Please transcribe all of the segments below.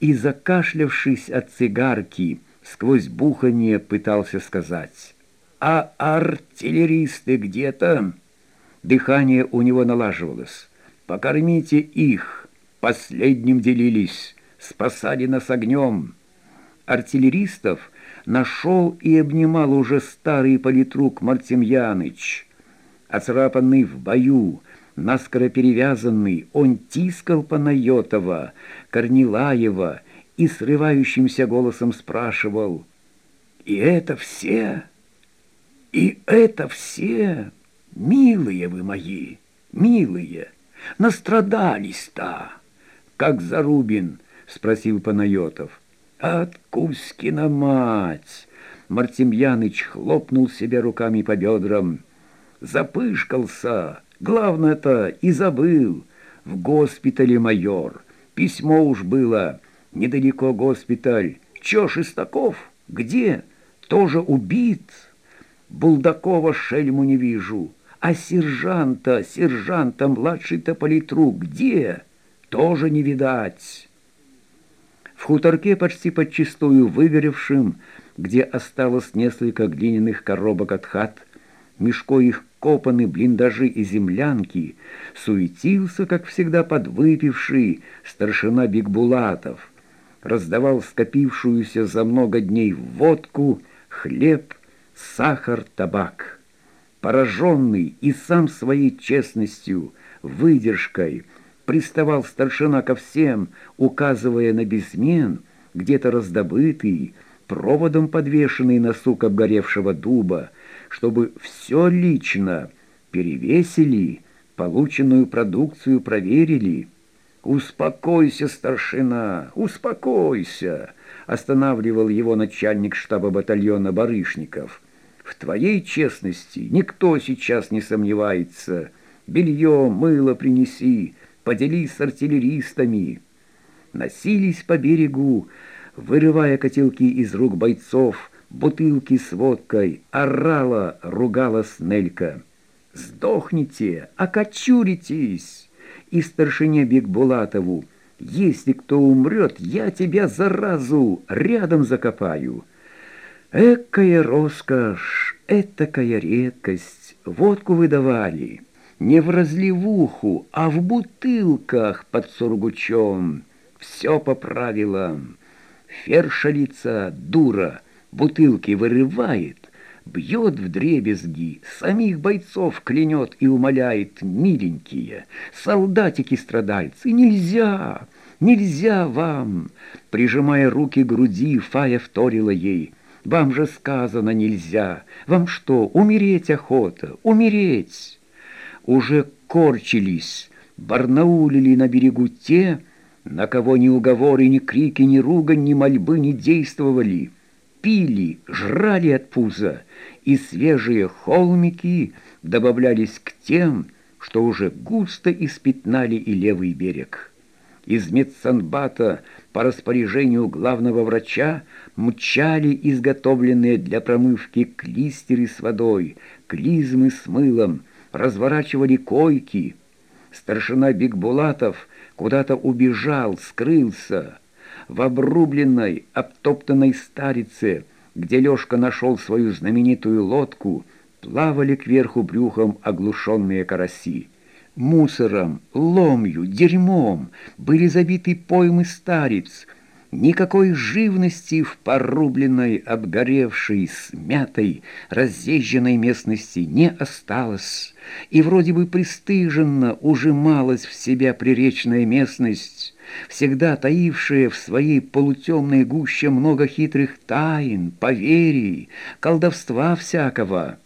и, закашлявшись от цигарки, сквозь бухание пытался сказать «А артиллеристы где-то?» Дыхание у него налаживалось. «Покормите их!» Последним делились, спасали нас огнем. Артиллеристов нашел и обнимал уже старый политрук Мартемьяныч. Оцарапанный в бою, наскоро перевязанный, он тискал Панайотова, Корнилаева и срывающимся голосом спрашивал «И это все? И это все? Милые вы мои, милые, настрадались-то!» «Как Зарубин?» — спросил Панайотов. «От Кузькина мать!» Мартемьяныч хлопнул себя руками по бедрам. «Запышкался! Главное-то и забыл! В госпитале майор! Письмо уж было! Недалеко госпиталь! Чё, Шестаков? Где? Тоже убит? Булдакова шельму не вижу! А сержанта, сержанта, младший-то политрук где? Тоже не видать!» В хуторке, почти подчистую выгоревшим, где осталось несколько глиняных коробок от хат, мешко их копаны блиндажи и землянки, суетился, как всегда подвыпивший старшина Бигбулатов, раздавал скопившуюся за много дней водку, хлеб, сахар, табак. Пораженный и сам своей честностью, выдержкой, приставал старшина ко всем, указывая на безмен, где-то раздобытый, проводом подвешенный на сук обгоревшего дуба, чтобы все лично перевесили, полученную продукцию проверили. «Успокойся, старшина, успокойся!» останавливал его начальник штаба батальона Барышников. «В твоей честности никто сейчас не сомневается. Белье, мыло принеси, поделись с артиллеристами. Носились по берегу, вырывая котелки из рук бойцов, бутылки с водкой, орала, ругалась Нелька. «Сдохните, окочуритесь!» И старшине Бекбулатову «Если кто умрет, я тебя, заразу, рядом закопаю!» Экая роскошь, этакая редкость, водку выдавали не в разливуху, а в бутылках под сургучом. Все по правилам. Фершалица, дура, бутылки вырывает, бьет в дребезги, самих бойцов клянет и умоляет, миленькие, солдатики-страдальцы, нельзя, нельзя вам. Прижимая руки к груди, Фая вторила ей, вам же сказано нельзя, вам что, умереть охота, умереть? уже корчились, барнаулили на берегу те, на кого ни уговоры, ни крики, ни ругань, ни мольбы не действовали, пили, жрали от пуза, и свежие холмики добавлялись к тем, что уже густо испятнали и левый берег. Из медсанбата по распоряжению главного врача мчали изготовленные для промывки клистеры с водой, клизмы с мылом, разворачивали койки. Старшина Бигбулатов куда-то убежал, скрылся. В обрубленной, обтоптанной старице, где Лёшка нашел свою знаменитую лодку, плавали кверху брюхом оглушенные караси. Мусором, ломью, дерьмом были забиты поймы стариц — Никакой живности в порубленной, обгоревшей, смятой, разъезженной местности не осталось, и вроде бы пристыженно ужималась в себя приречная местность, всегда таившая в своей полутемной гуще много хитрых тайн, поверий, колдовства всякого.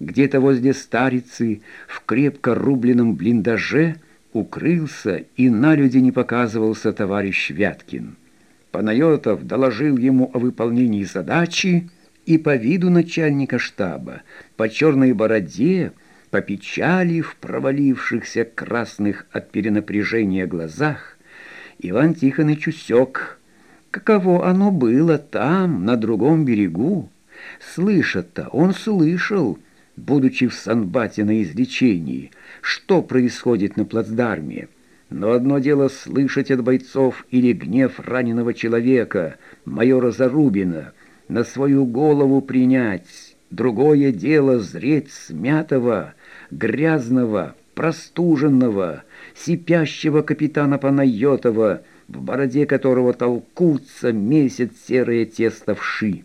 Где-то возле старицы, в крепко рубленном блиндаже, укрылся и на люди не показывался товарищ Вяткин. Панайотов доложил ему о выполнении задачи, и по виду начальника штаба, по черной бороде, по печали в провалившихся красных от перенапряжения глазах, Иван Тихоныч усек, каково оно было там, на другом берегу. Слышать-то он слышал, будучи в Санбате на излечении, что происходит на плацдарме. Но одно дело слышать от бойцов или гнев раненого человека, майора Зарубина, на свою голову принять, другое дело зреть смятого, грязного, простуженного, сипящего капитана Панайотова, в бороде которого толкутся, месяц серое тесто вши.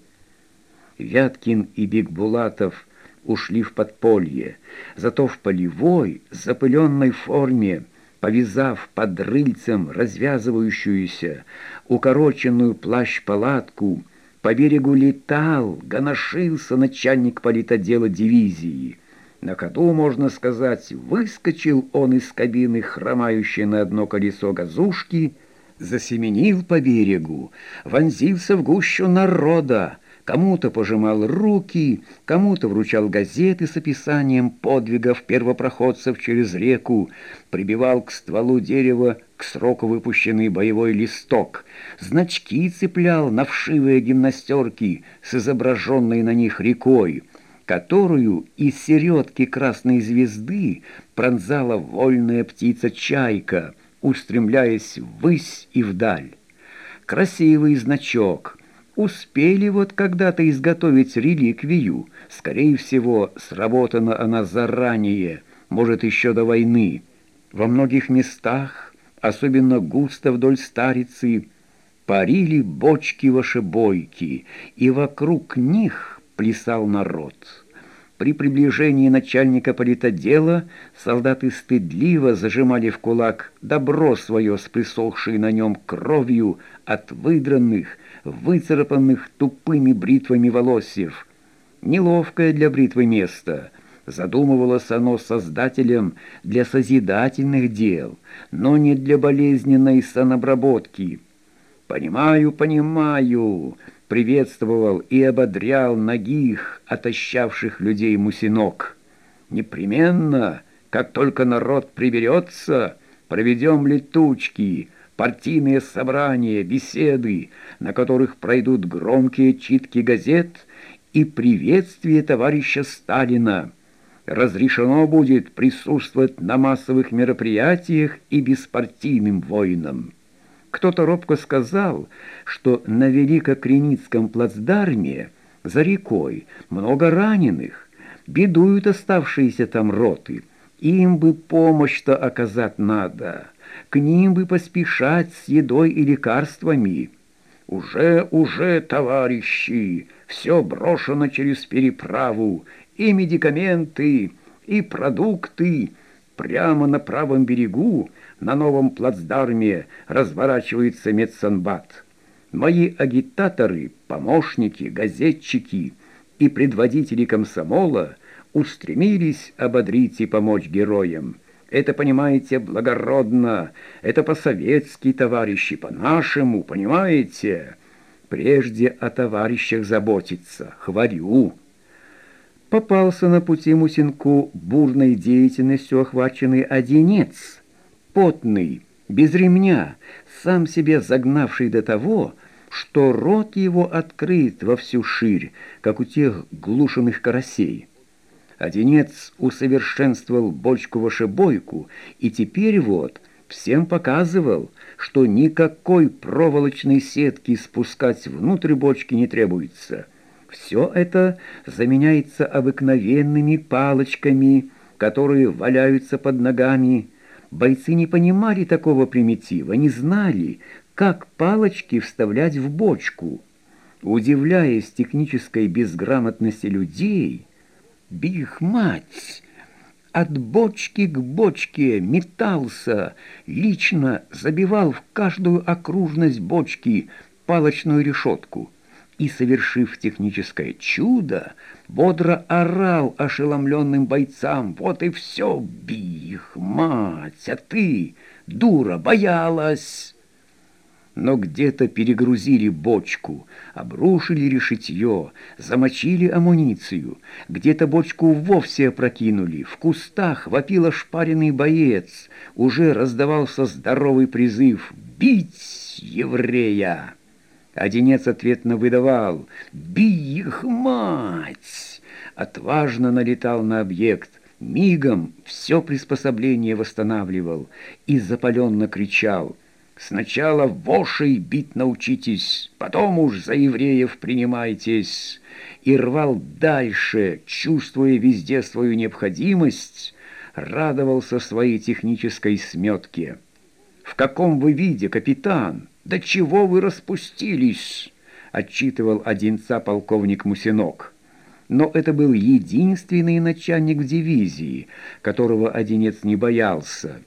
Вяткин и Бигбулатов ушли в подполье, зато в полевой, запыленной форме, повязав под рыльцем развязывающуюся, укороченную плащ-палатку, по берегу летал, гоношился начальник политодела дивизии. На ходу, можно сказать, выскочил он из кабины, хромающей на одно колесо газушки, засеменил по берегу, вонзился в гущу народа, Кому-то пожимал руки, кому-то вручал газеты с описанием подвигов первопроходцев через реку, прибивал к стволу дерева к сроку выпущенный боевой листок, значки цеплял на вшивые гимнастерки с изображенной на них рекой, которую из середки красной звезды пронзала вольная птица-чайка, устремляясь ввысь и вдаль. Красивый значок — Успели вот когда-то изготовить реликвию. Скорее всего, сработана она заранее, может, еще до войны. Во многих местах, особенно густо вдоль старицы, парили бочки-вошебойки, и вокруг них плясал народ. При приближении начальника политодела солдаты стыдливо зажимали в кулак добро свое с присохшей на нем кровью от выдранных, выцарапанных тупыми бритвами волосьев. Неловкое для бритвы место. Задумывалось оно создателем для созидательных дел, но не для болезненной санобработки. «Понимаю, понимаю», — приветствовал и ободрял ногих, отощавших людей мусинок. «Непременно, как только народ приберется, проведем летучки» партийные собрания, беседы, на которых пройдут громкие читки газет и приветствие товарища Сталина. Разрешено будет присутствовать на массовых мероприятиях и беспартийным воинам. Кто-то робко сказал, что на Великокреницком плацдарме за рекой много раненых, бедуют оставшиеся там роты, им бы помощь-то оказать надо» к ним бы поспешать с едой и лекарствами. Уже, уже, товарищи, все брошено через переправу, и медикаменты, и продукты. Прямо на правом берегу, на новом плацдарме, разворачивается медсанбат. Мои агитаторы, помощники, газетчики и предводители комсомола устремились ободрить и помочь героям. Это, понимаете, благородно, это по-советски, товарищи, по-нашему, понимаете? Прежде о товарищах заботиться, хвалю. Попался на пути Мусинку бурной деятельностью охваченный одинец, потный, без ремня, сам себе загнавший до того, что рот его открыт во всю ширь, как у тех глушенных карасей. Одинец усовершенствовал бочку-вошебойку, и теперь вот всем показывал, что никакой проволочной сетки спускать внутрь бочки не требуется. Все это заменяется обыкновенными палочками, которые валяются под ногами. Бойцы не понимали такого примитива, не знали, как палочки вставлять в бочку. Удивляясь технической безграмотности людей, Бих, мать! От бочки к бочке метался, лично забивал в каждую окружность бочки палочную решетку и, совершив техническое чудо, бодро орал ошеломленным бойцам. «Вот и все, бих, мать, а ты, дура, боялась!» но где-то перегрузили бочку, обрушили решетье, замочили амуницию, где-то бочку вовсе опрокинули, в кустах вопил ошпаренный боец, уже раздавался здоровый призыв «Бить еврея!». Одинец ответно выдавал «Бей их, мать!» Отважно налетал на объект, мигом все приспособление восстанавливал и запаленно кричал «Сначала вошей бить научитесь, потом уж за евреев принимайтесь!» и рвал дальше, чувствуя везде свою необходимость, радовался своей технической сметке. «В каком вы виде, капитан? До чего вы распустились?» — отчитывал одинца полковник Мусинок. Но это был единственный начальник в дивизии, которого Одинец не боялся.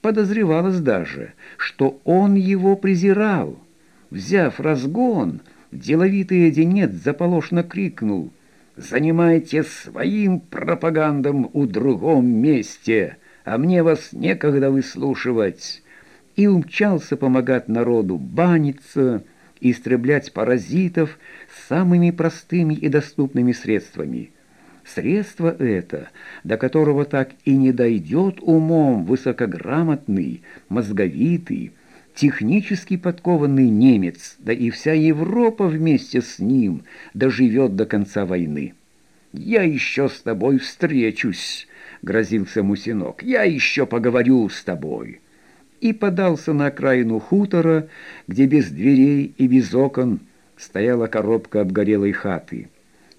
Подозревалось даже, что он его презирал. Взяв разгон, деловитый Одинец заполошно крикнул «Занимайте своим пропагандом у другом месте, а мне вас некогда выслушивать!» И умчался помогать народу баниться, истреблять паразитов самыми простыми и доступными средствами. Средство это, до которого так и не дойдет умом высокограмотный, мозговитый, технически подкованный немец, да и вся Европа вместе с ним доживет до конца войны. «Я еще с тобой встречусь», — грозился Мусинок, — «я еще поговорю с тобой» и подался на окраину хутора, где без дверей и без окон стояла коробка обгорелой хаты.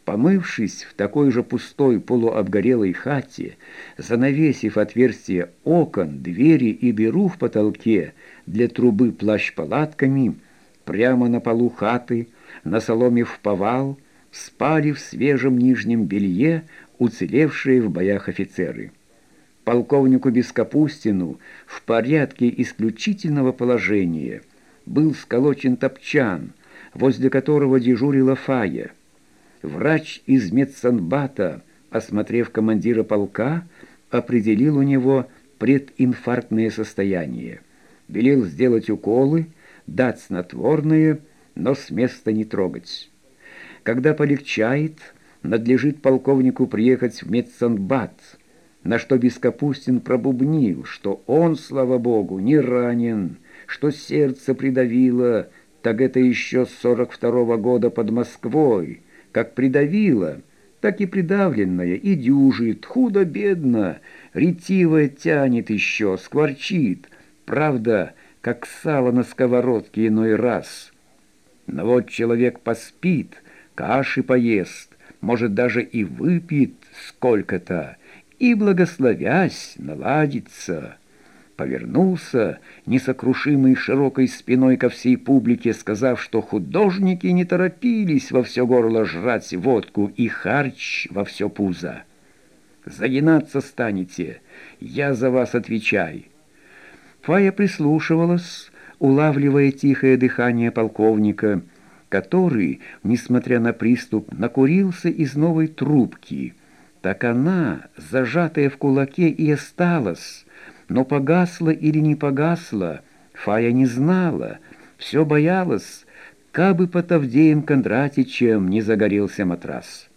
Помывшись в такой же пустой полуобгорелой хате, занавесив отверстие окон, двери и дыру в потолке для трубы плащ-палатками, прямо на полу хаты, на соломе в повал, спали в свежем нижнем белье уцелевшие в боях офицеры полковнику Бескапустину в порядке исключительного положения был сколочен топчан, возле которого дежурила Фая. Врач из медсанбата, осмотрев командира полка, определил у него прединфарктное состояние. Велел сделать уколы, дать снотворное, но с места не трогать. Когда полегчает, надлежит полковнику приехать в медсанбат – на что Бескапустин пробубнил, что он, слава богу, не ранен, что сердце придавило, так это еще с сорок второго года под Москвой, как придавило, так и придавленное, и дюжит, худо-бедно, ретиво тянет еще, скворчит, правда, как сало на сковородке иной раз. Но вот человек поспит, каши поест, может, даже и выпьет сколько-то, и, благословясь, наладится. Повернулся, несокрушимый широкой спиной ко всей публике, сказав, что художники не торопились во все горло жрать водку и харч во все пузо. «Загинаться станете, я за вас отвечай». Фая прислушивалась, улавливая тихое дыхание полковника, который, несмотря на приступ, накурился из новой трубки — так она, зажатая в кулаке, и осталась. Но погасла или не погасла, Фая не знала, все боялась, кабы под Авдеем Кондратичем не загорелся матрас.